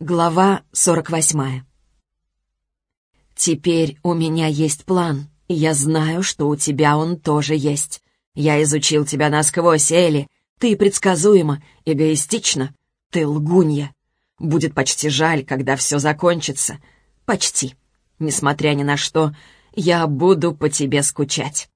Глава 48. «Теперь у меня есть план, и я знаю, что у тебя он тоже есть. Я изучил тебя насквозь, Элли. Ты предсказуема, эгоистична. Ты лгунья. Будет почти жаль, когда все закончится. Почти. Несмотря ни на что, я буду по тебе скучать.